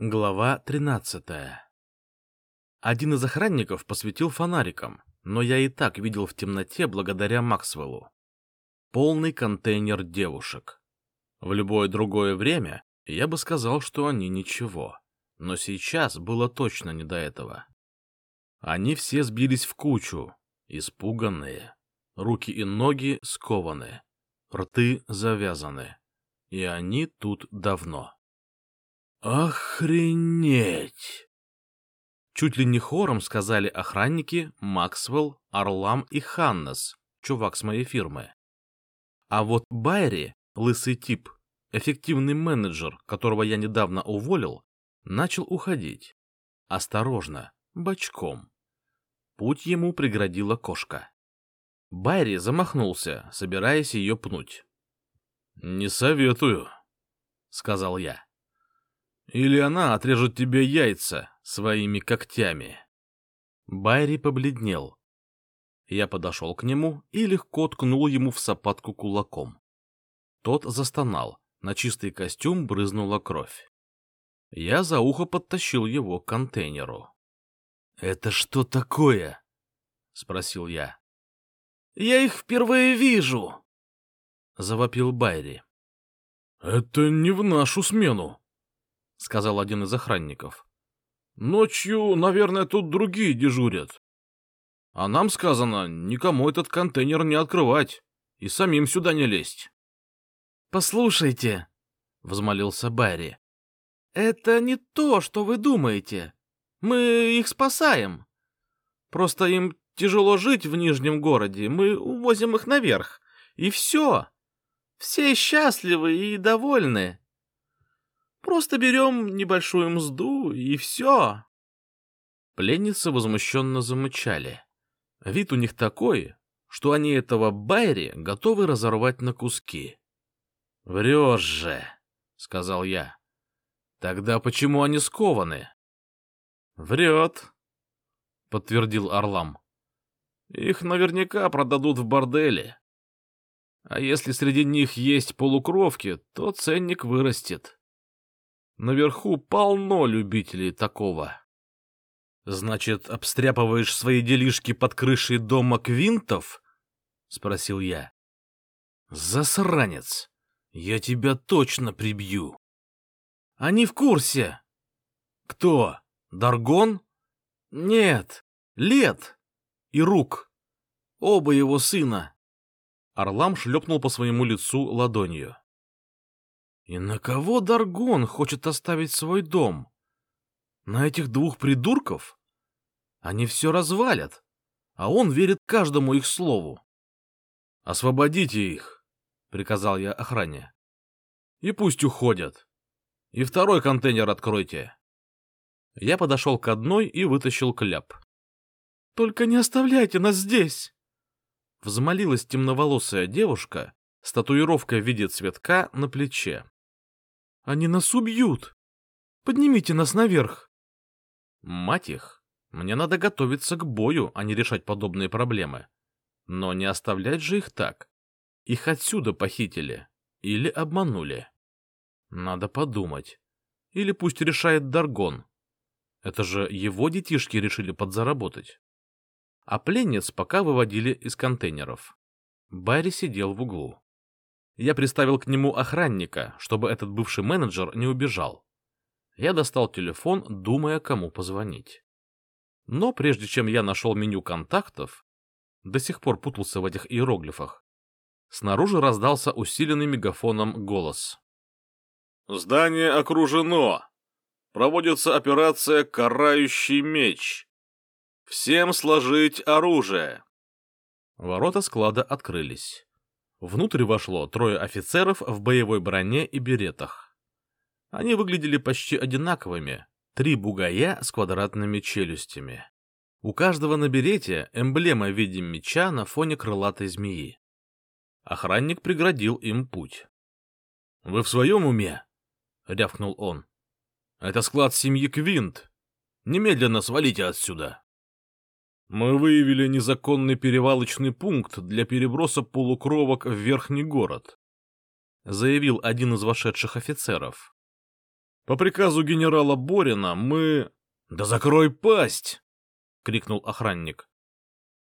Глава 13 Один из охранников посветил фонариком, но я и так видел в темноте благодаря Максвеллу. Полный контейнер девушек. В любое другое время я бы сказал, что они ничего, но сейчас было точно не до этого. Они все сбились в кучу, испуганные, руки и ноги скованы, рты завязаны, и они тут давно. «Охренеть!» Чуть ли не хором сказали охранники Максвелл, Орлам и Ханнес, чувак с моей фирмы. А вот Байри, лысый тип, эффективный менеджер, которого я недавно уволил, начал уходить. Осторожно, бочком. Путь ему преградила кошка. Байри замахнулся, собираясь ее пнуть. — Не советую, — сказал я. Или она отрежет тебе яйца своими когтями. Байри побледнел. Я подошел к нему и легко ткнул ему в сапатку кулаком. Тот застонал, на чистый костюм брызнула кровь. Я за ухо подтащил его к контейнеру. — Это что такое? — спросил я. — Я их впервые вижу! — завопил Байри. — Это не в нашу смену, — сказал один из охранников. — Ночью, наверное, тут другие дежурят. А нам сказано никому этот контейнер не открывать и самим сюда не лезть. — Послушайте, — взмолился Барри, — это не то, что вы думаете. Мы их спасаем. Просто им тяжело жить в Нижнем городе, мы увозим их наверх, и все. Все счастливы и довольны. Просто берем небольшую мзду, и все. Пленницы возмущенно замычали. Вид у них такой, что они этого Байри готовы разорвать на куски. — Врешь же, — сказал я. — Тогда почему они скованы? — Врет, — подтвердил Орлам. — Их наверняка продадут в борделе. А если среди них есть полукровки, то ценник вырастет. Наверху полно любителей такого. Значит, обстряпываешь свои делишки под крышей дома Квинтов? Спросил я. Засранец! Я тебя точно прибью. Они в курсе. Кто? Даргон? Нет, Лет и Рук. Оба его сына. Орлам шлепнул по своему лицу ладонью. И на кого Даргон хочет оставить свой дом? На этих двух придурков? Они все развалят, а он верит каждому их слову. «Освободите их», — приказал я охране. «И пусть уходят. И второй контейнер откройте». Я подошел к одной и вытащил кляп. «Только не оставляйте нас здесь!» Взмолилась темноволосая девушка с татуировкой в виде цветка на плече. Они нас убьют! Поднимите нас наверх!» Мать их, мне надо готовиться к бою, а не решать подобные проблемы. Но не оставлять же их так. Их отсюда похитили или обманули. Надо подумать. Или пусть решает Даргон. Это же его детишки решили подзаработать. А пленниц пока выводили из контейнеров. Барри сидел в углу. Я приставил к нему охранника, чтобы этот бывший менеджер не убежал. Я достал телефон, думая, кому позвонить. Но прежде чем я нашел меню контактов, до сих пор путался в этих иероглифах, снаружи раздался усиленный мегафоном голос. «Здание окружено! Проводится операция «Карающий меч». Всем сложить оружие!» Ворота склада открылись. Внутрь вошло трое офицеров в боевой броне и беретах. Они выглядели почти одинаковыми, три бугая с квадратными челюстями. У каждого на берете эмблема в виде меча на фоне крылатой змеи. Охранник преградил им путь. — Вы в своем уме? — рявкнул он. — Это склад семьи Квинт. Немедленно свалите отсюда. Мы выявили незаконный перевалочный пункт для переброса полукровок в верхний город, заявил один из вошедших офицеров. По приказу генерала Борина мы... Да закрой пасть! крикнул охранник.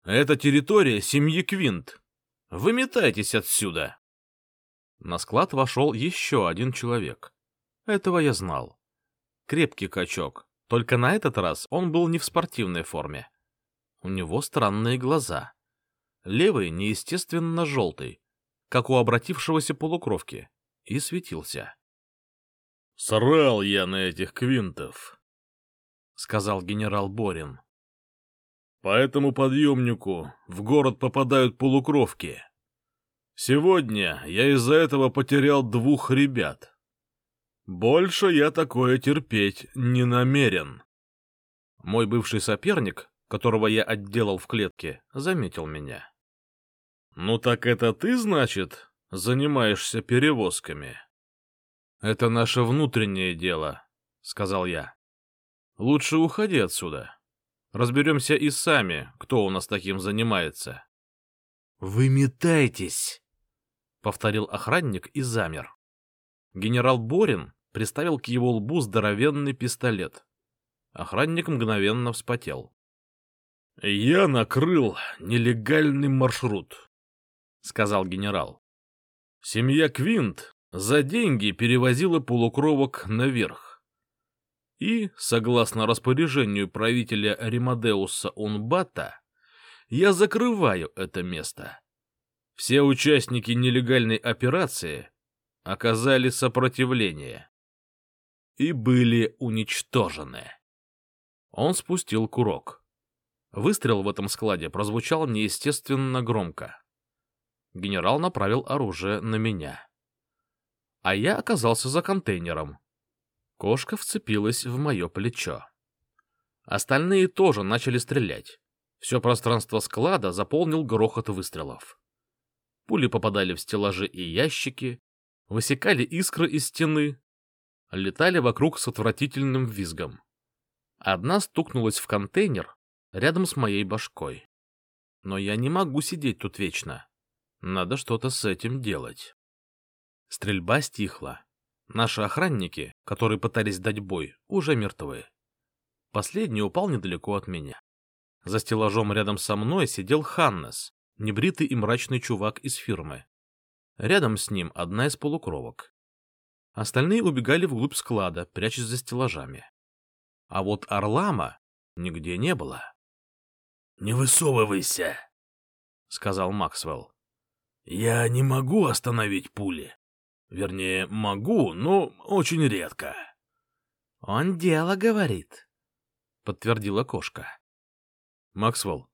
Это территория семьи Квинт. Выметайтесь отсюда. На склад вошел еще один человек. Этого я знал. Крепкий качок, только на этот раз он был не в спортивной форме. У него странные глаза. Левый неестественно желтый, как у обратившегося полукровки, и светился. — Срал я на этих квинтов, — сказал генерал Борин. — По этому подъемнику в город попадают полукровки. Сегодня я из-за этого потерял двух ребят. Больше я такое терпеть не намерен. Мой бывший соперник которого я отделал в клетке, заметил меня. — Ну так это ты, значит, занимаешься перевозками? — Это наше внутреннее дело, — сказал я. — Лучше уходи отсюда. Разберемся и сами, кто у нас таким занимается. — Вы метайтесь! — повторил охранник и замер. Генерал Борин приставил к его лбу здоровенный пистолет. Охранник мгновенно вспотел. «Я накрыл нелегальный маршрут», — сказал генерал. «Семья Квинт за деньги перевозила полукровок наверх. И, согласно распоряжению правителя Римадеуса Унбата, я закрываю это место. Все участники нелегальной операции оказали сопротивление и были уничтожены». Он спустил курок. Выстрел в этом складе прозвучал неестественно громко. Генерал направил оружие на меня. А я оказался за контейнером. Кошка вцепилась в мое плечо. Остальные тоже начали стрелять. Все пространство склада заполнил грохот выстрелов. Пули попадали в стеллажи и ящики, высекали искры из стены, летали вокруг с отвратительным визгом. Одна стукнулась в контейнер, рядом с моей башкой. Но я не могу сидеть тут вечно. Надо что-то с этим делать. Стрельба стихла. Наши охранники, которые пытались дать бой, уже мертвы. Последний упал недалеко от меня. За стеллажом рядом со мной сидел Ханнес, небритый и мрачный чувак из фирмы. Рядом с ним одна из полукровок. Остальные убегали вглубь склада, прячась за стеллажами. А вот Орлама нигде не было. «Не высовывайся», — сказал Максвелл. «Я не могу остановить пули. Вернее, могу, но очень редко». «Он дело говорит», — подтвердила кошка. «Максвелл,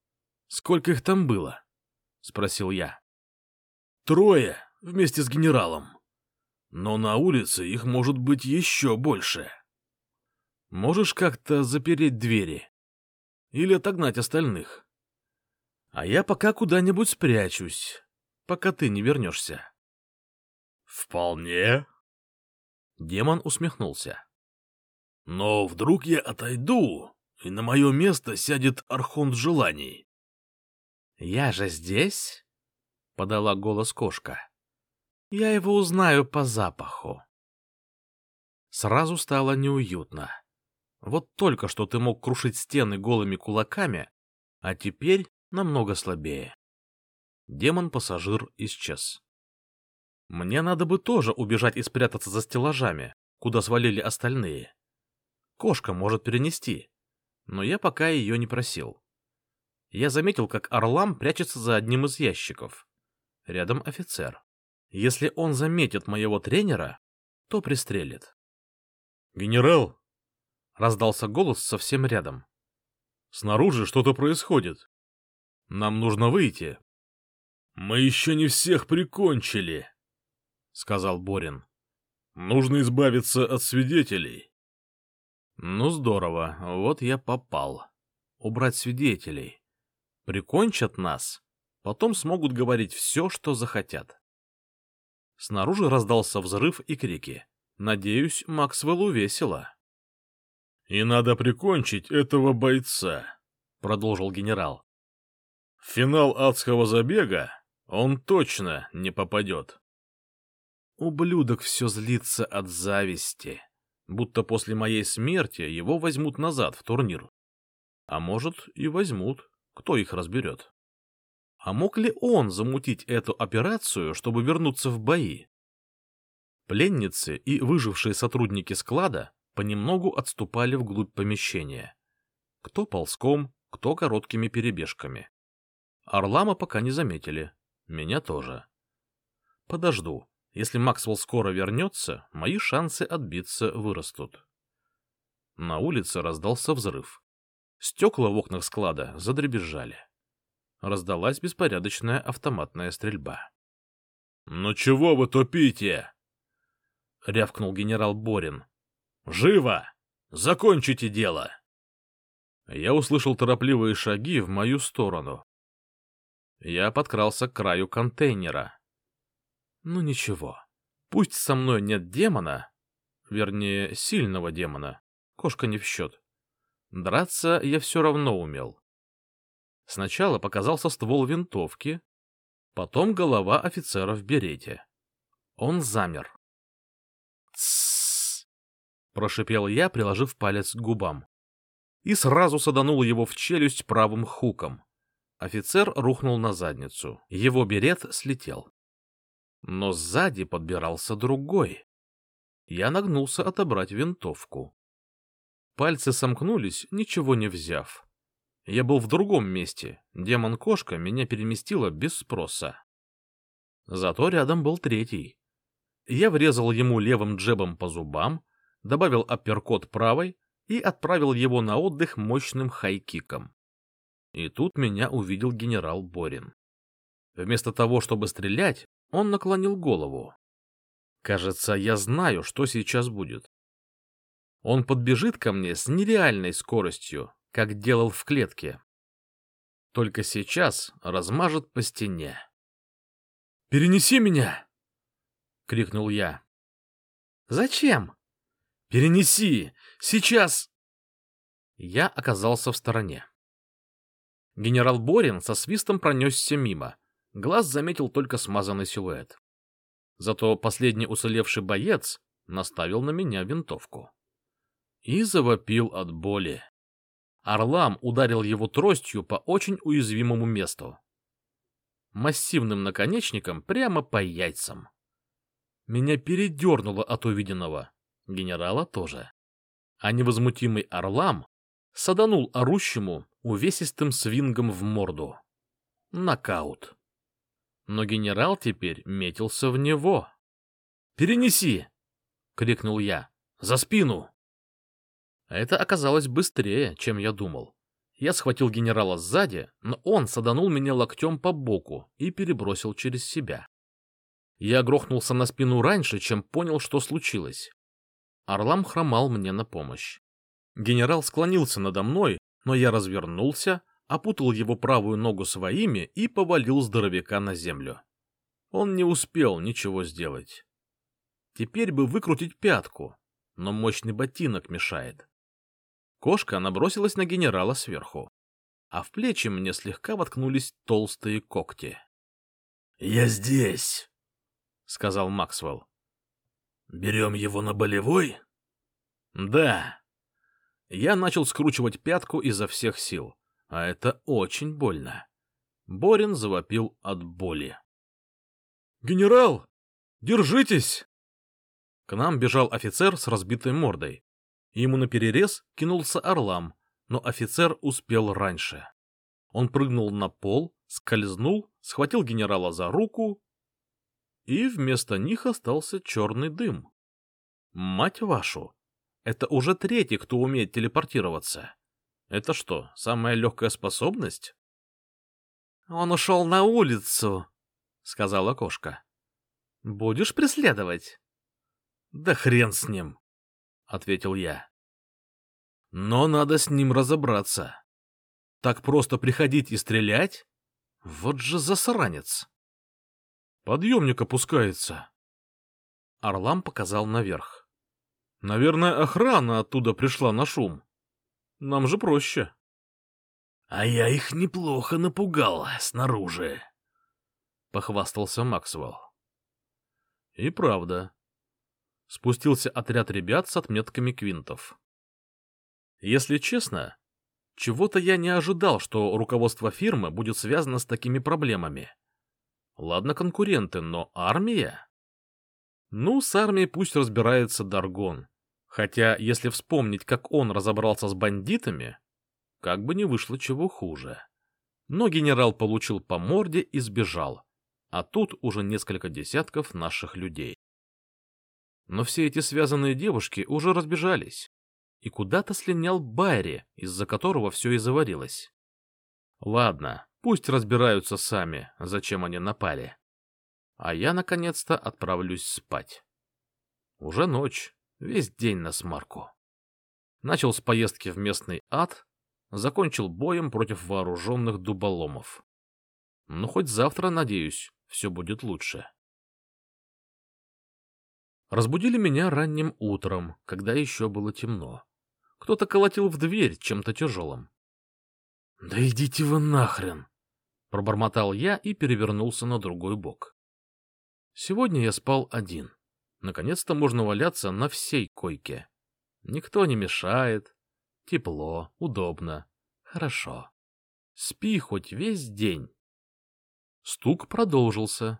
сколько их там было?» — спросил я. «Трое, вместе с генералом. Но на улице их может быть еще больше. Можешь как-то запереть двери?» Или отогнать остальных. А я пока куда-нибудь спрячусь, пока ты не вернешься. — Вполне. Демон усмехнулся. — Но вдруг я отойду, и на мое место сядет Архонт Желаний. — Я же здесь? — подала голос кошка. — Я его узнаю по запаху. Сразу стало неуютно. Вот только что ты мог крушить стены голыми кулаками, а теперь намного слабее. Демон-пассажир исчез. Мне надо бы тоже убежать и спрятаться за стеллажами, куда свалили остальные. Кошка может перенести, но я пока ее не просил. Я заметил, как Орлам прячется за одним из ящиков. Рядом офицер. Если он заметит моего тренера, то пристрелит. «Генерал!» Раздался голос совсем рядом. Снаружи что-то происходит. Нам нужно выйти. Мы еще не всех прикончили, сказал Борин. Нужно избавиться от свидетелей. Ну здорово, вот я попал. Убрать свидетелей. Прикончат нас, потом смогут говорить все, что захотят. Снаружи раздался взрыв и крики. Надеюсь, Максвеллу весело. «И надо прикончить этого бойца», — продолжил генерал. «В финал адского забега он точно не попадет». Ублюдок все злится от зависти, будто после моей смерти его возьмут назад в турнир. А может, и возьмут, кто их разберет. А мог ли он замутить эту операцию, чтобы вернуться в бои? Пленницы и выжившие сотрудники склада понемногу отступали вглубь помещения. Кто ползком, кто короткими перебежками. Орлама пока не заметили, меня тоже. Подожду. Если Максвелл скоро вернется, мои шансы отбиться вырастут. На улице раздался взрыв. Стекла в окнах склада задребезжали раздалась беспорядочная автоматная стрельба. — Ну чего вы тупите? — рявкнул генерал Борин. — Живо! Закончите дело! Я услышал торопливые шаги в мою сторону. Я подкрался к краю контейнера. Ну ничего, пусть со мной нет демона, вернее, сильного демона, кошка не в счет. Драться я все равно умел. Сначала показался ствол винтовки, потом голова офицера в берете. Он замер. Прошипел я, приложив палец к губам. И сразу саданул его в челюсть правым хуком. Офицер рухнул на задницу. Его берет слетел. Но сзади подбирался другой. Я нагнулся отобрать винтовку. Пальцы сомкнулись, ничего не взяв. Я был в другом месте. Демон-кошка меня переместила без спроса. Зато рядом был третий. Я врезал ему левым джебом по зубам, добавил апперкот правой и отправил его на отдых мощным хайкиком. И тут меня увидел генерал Борин. Вместо того, чтобы стрелять, он наклонил голову. Кажется, я знаю, что сейчас будет. Он подбежит ко мне с нереальной скоростью, как делал в клетке. Только сейчас размажет по стене. «Перенеси меня!» — крикнул я. «Зачем?» «Перенеси! Сейчас!» Я оказался в стороне. Генерал Борин со свистом пронесся мимо. Глаз заметил только смазанный силуэт. Зато последний уцелевший боец наставил на меня винтовку. И завопил от боли. Орлам ударил его тростью по очень уязвимому месту. Массивным наконечником прямо по яйцам. Меня передернуло от увиденного. Генерала тоже. А невозмутимый Орлам саданул орущему увесистым свингом в морду. Нокаут. Но генерал теперь метился в него. «Перенеси!» — крикнул я. «За спину!» Это оказалось быстрее, чем я думал. Я схватил генерала сзади, но он саданул меня локтем по боку и перебросил через себя. Я грохнулся на спину раньше, чем понял, что случилось. Орлам хромал мне на помощь. Генерал склонился надо мной, но я развернулся, опутал его правую ногу своими и повалил здоровяка на землю. Он не успел ничего сделать. Теперь бы выкрутить пятку, но мощный ботинок мешает. Кошка набросилась на генерала сверху, а в плечи мне слегка воткнулись толстые когти. — Я здесь, — сказал Максвелл. — Берем его на болевой? — Да. Я начал скручивать пятку изо всех сил, а это очень больно. Борин завопил от боли. — Генерал, держитесь! К нам бежал офицер с разбитой мордой. Ему наперерез кинулся орлам, но офицер успел раньше. Он прыгнул на пол, скользнул, схватил генерала за руку, и вместо них остался черный дым. Мать вашу! Это уже третий, кто умеет телепортироваться. Это что, самая легкая способность? — Он ушел на улицу, — сказала кошка. — Будешь преследовать? — Да хрен с ним. — ответил я. «Но надо с ним разобраться. Так просто приходить и стрелять? Вот же засранец!» «Подъемник опускается». Орлам показал наверх. «Наверное, охрана оттуда пришла на шум. Нам же проще». «А я их неплохо напугал снаружи», — похвастался Максвелл. «И правда, спустился отряд ребят с отметками квинтов. Если честно, чего-то я не ожидал, что руководство фирмы будет связано с такими проблемами. Ладно, конкуренты, но армия? Ну, с армией пусть разбирается Даргон. Хотя, если вспомнить, как он разобрался с бандитами, как бы не вышло чего хуже. Но генерал получил по морде и сбежал. А тут уже несколько десятков наших людей. Но все эти связанные девушки уже разбежались. И куда-то слинял Байри, из-за которого все и заварилось. Ладно, пусть разбираются сами, зачем они напали. А я, наконец-то, отправлюсь спать. Уже ночь, весь день на смарку. Начал с поездки в местный ад, закончил боем против вооруженных дуболомов. Ну, хоть завтра, надеюсь, все будет лучше. Разбудили меня ранним утром, когда еще было темно. Кто-то колотил в дверь чем-то тяжелым. — Да идите вы нахрен! — пробормотал я и перевернулся на другой бок. Сегодня я спал один. Наконец-то можно валяться на всей койке. Никто не мешает. Тепло, удобно, хорошо. Спи хоть весь день. Стук продолжился.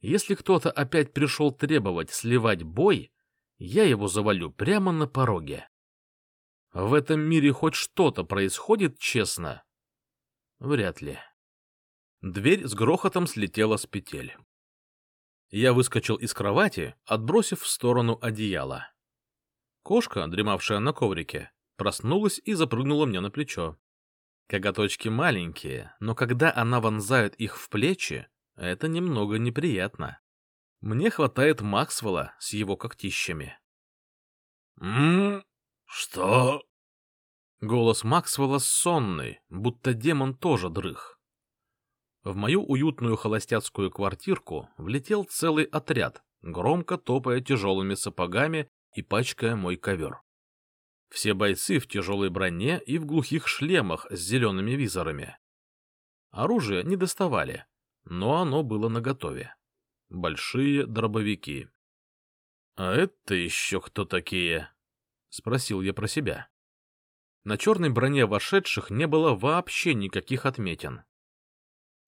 Если кто-то опять пришел требовать сливать бой, я его завалю прямо на пороге. В этом мире хоть что-то происходит честно? Вряд ли. Дверь с грохотом слетела с петель. Я выскочил из кровати, отбросив в сторону одеяло. Кошка, дремавшая на коврике, проснулась и запрыгнула мне на плечо. Коготочки маленькие, но когда она вонзает их в плечи, это немного неприятно. Мне хватает Максвелла с его когтищами. «М? Что?» Голос Максвелла сонный, будто демон тоже дрых. В мою уютную холостяцкую квартирку влетел целый отряд, громко топая тяжелыми сапогами и пачкая мой ковер. Все бойцы в тяжелой броне и в глухих шлемах с зелеными визорами. Оружие не доставали, но оно было наготове. Большие дробовики. — А это еще кто такие? — спросил я про себя. На черной броне вошедших не было вообще никаких отметин. —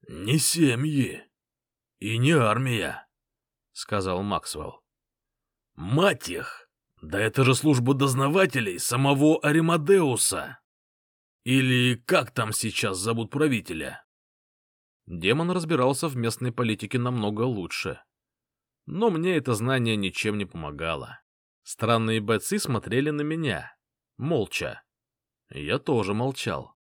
Не семьи и не армия, — сказал Максвелл. — Мать их! Да это же служба дознавателей самого Аримадеуса! Или как там сейчас зовут правителя? Демон разбирался в местной политике намного лучше. Но мне это знание ничем не помогало. Странные бойцы смотрели на меня, молча. Я тоже молчал.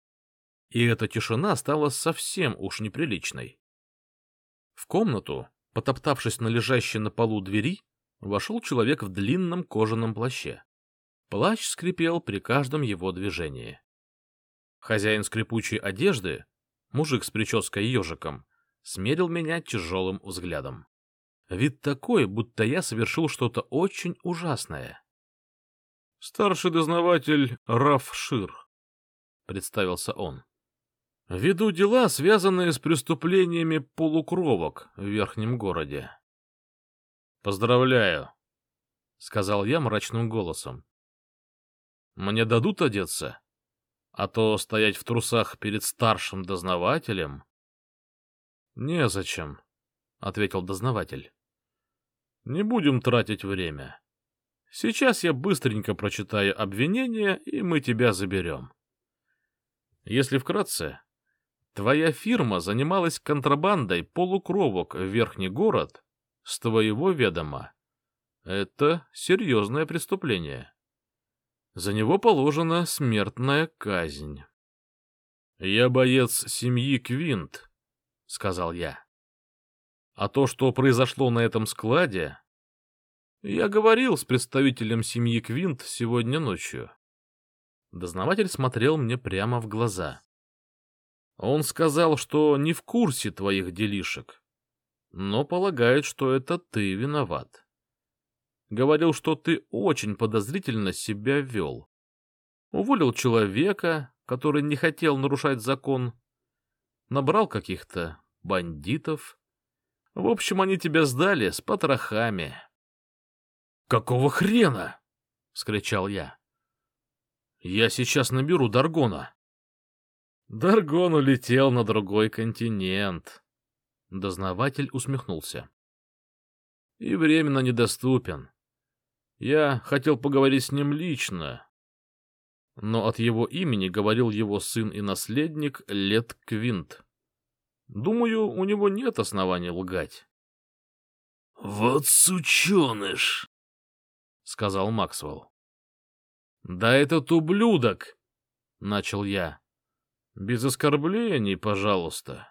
И эта тишина стала совсем уж неприличной. В комнату, потоптавшись на лежащей на полу двери, вошел человек в длинном кожаном плаще. Плащ скрипел при каждом его движении. Хозяин скрипучей одежды мужик с прической ежиком, смерил меня тяжелым взглядом. Вид такой, будто я совершил что-то очень ужасное. — Старший дознаватель Раф Шир, — представился он. — Веду дела, связанные с преступлениями полукровок в Верхнем городе. — Поздравляю, — сказал я мрачным голосом. — Мне дадут одеться? А то стоять в трусах перед старшим дознавателем... — Незачем, — ответил дознаватель. — Не будем тратить время. Сейчас я быстренько прочитаю обвинение, и мы тебя заберем. Если вкратце, твоя фирма занималась контрабандой полукровок в Верхний город с твоего ведома. Это серьезное преступление. За него положена смертная казнь. — Я боец семьи Квинт, — сказал я. А то, что произошло на этом складе... Я говорил с представителем семьи Квинт сегодня ночью. Дознаватель смотрел мне прямо в глаза. Он сказал, что не в курсе твоих делишек, но полагает, что это ты виноват. Говорил, что ты очень подозрительно себя вел. Уволил человека, который не хотел нарушать закон. Набрал каких-то бандитов. В общем, они тебя сдали с потрохами. «Какого хрена?» — скричал я. «Я сейчас наберу Даргона». Даргон улетел на другой континент. Дознаватель усмехнулся. И временно недоступен. Я хотел поговорить с ним лично, но от его имени говорил его сын и наследник Лет Квинт. Думаю, у него нет оснований лгать. — Вот сученыш! — сказал Максвелл. — Да этот ублюдок! — начал я. — Без оскорблений, пожалуйста.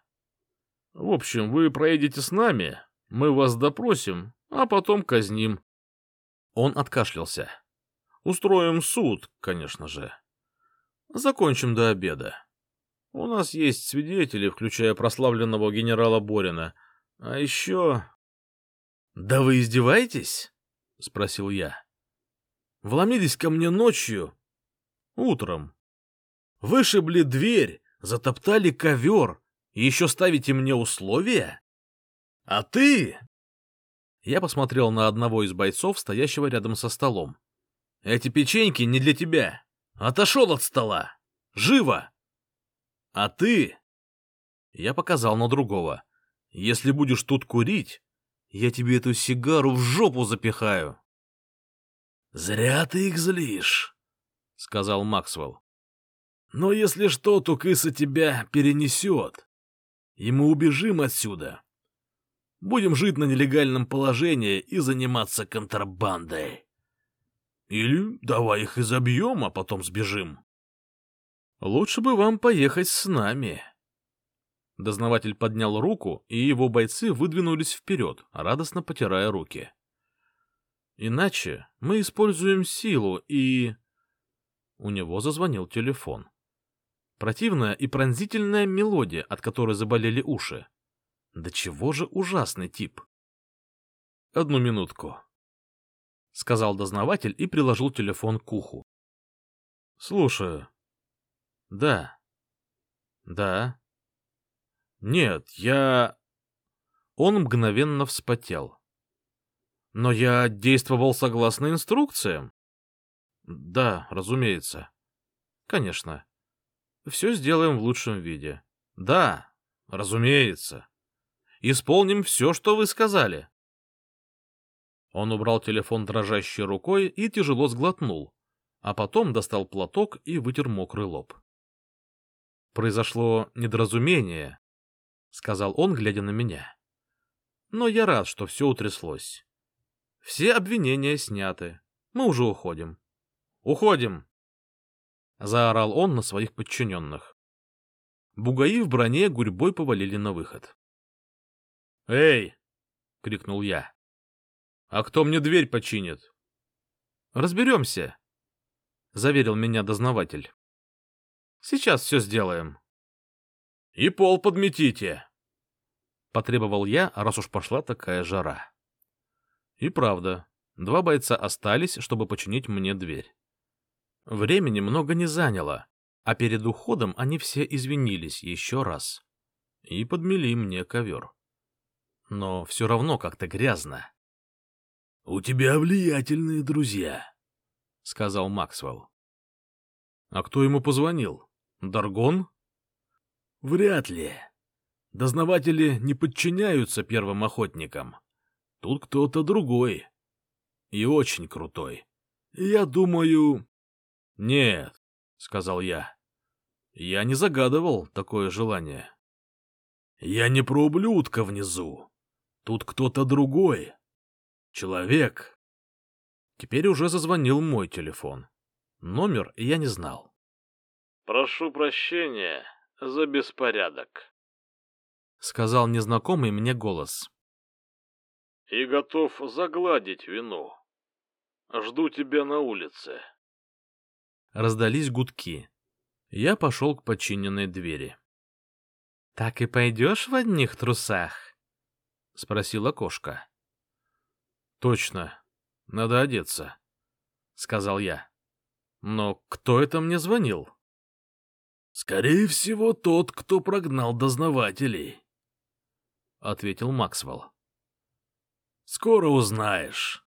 В общем, вы проедете с нами, мы вас допросим, а потом казним. Он откашлялся. Устроим суд, конечно же. Закончим до обеда. У нас есть свидетели, включая прославленного генерала Борина. А еще... — Да вы издеваетесь? — спросил я. — Вломились ко мне ночью. Утром. Вышибли дверь, затоптали ковер еще ставите мне условия? А ты... Я посмотрел на одного из бойцов, стоящего рядом со столом. Эти печеньки не для тебя. Отошел от стола. Живо! А ты... Я показал на другого. Если будешь тут курить, я тебе эту сигару в жопу запихаю. — Зря ты их злишь, — сказал Максвелл. — Но если что, то кыса тебя перенесет. И мы убежим отсюда. Будем жить на нелегальном положении и заниматься контрабандой. Или давай их изобьем, а потом сбежим. Лучше бы вам поехать с нами. Дознаватель поднял руку, и его бойцы выдвинулись вперед, радостно потирая руки. Иначе мы используем силу и... У него зазвонил телефон. Противная и пронзительная мелодия, от которой заболели уши. Да чего же ужасный тип. Одну минутку. — сказал дознаватель и приложил телефон к уху. — Слушаю. — Да. — Да. — Нет, я... Он мгновенно вспотел. — Но я действовал согласно инструкциям. — Да, разумеется. — Конечно. Все сделаем в лучшем виде. — Да, разумеется. Исполним все, что вы сказали. Он убрал телефон дрожащей рукой и тяжело сглотнул, а потом достал платок и вытер мокрый лоб. «Произошло недоразумение», — сказал он, глядя на меня. «Но я рад, что все утряслось. Все обвинения сняты. Мы уже уходим». «Уходим!» — заорал он на своих подчиненных. Бугаи в броне гурьбой повалили на выход. «Эй!» — крикнул я. А кто мне дверь починит? Разберемся, — заверил меня дознаватель. Сейчас все сделаем. И пол подметите, — потребовал я, раз уж пошла такая жара. И правда, два бойца остались, чтобы починить мне дверь. Времени много не заняло, а перед уходом они все извинились еще раз и подмели мне ковер. Но все равно как-то грязно. «У тебя влиятельные друзья», — сказал Максвелл. «А кто ему позвонил? Даргон?» «Вряд ли. Дознаватели не подчиняются первым охотникам. Тут кто-то другой. И очень крутой. Я думаю...» «Нет», — сказал я. «Я не загадывал такое желание». «Я не про ублюдка внизу. Тут кто-то другой, Человек. Теперь уже зазвонил мой телефон. Номер я не знал. «Прошу прощения за беспорядок», — сказал незнакомый мне голос. «И готов загладить вину. Жду тебя на улице». Раздались гудки. Я пошел к подчиненной двери. — Так и пойдешь в одних трусах? — спросила кошка. Точно, надо одеться, сказал я. Но кто это мне звонил? Скорее всего, тот, кто прогнал дознавателей, ответил Максвелл. Скоро узнаешь.